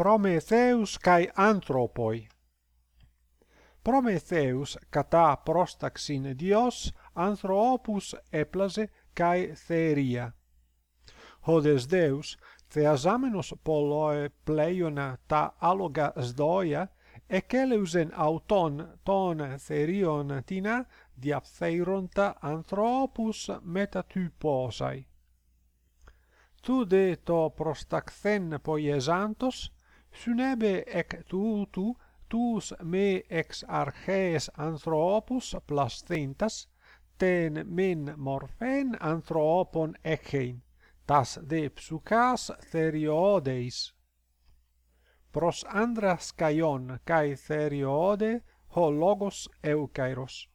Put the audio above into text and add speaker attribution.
Speaker 1: Prometheus kai anthropoi. Prometheus kata prostaxin dios anthropus eplase kai theria. Hodes Deus Theasamenos poloe pleiona ta aloga sdoia ekeleusen auton ton therion tina diaptheironta anthropus metatyposai. Tu de to prostaxen poiesantos Synebe ec tutu tus me ex arches anthropus plastintas ten men morphen anthropon echein tas de psucas theriodeis pros andras kaion kai theriode ho logos eukairos